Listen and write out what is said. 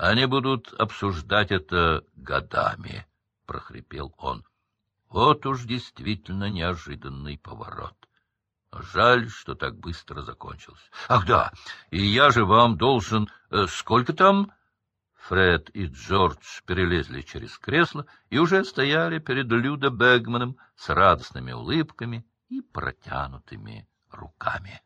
Они будут обсуждать это годами, — прохрипел он. Вот уж действительно неожиданный поворот. Жаль, что так быстро закончился. Ах да, и я же вам должен... Э, сколько там? Фред и Джордж перелезли через кресло и уже стояли перед Людо Бегманом с радостными улыбками и протянутыми руками.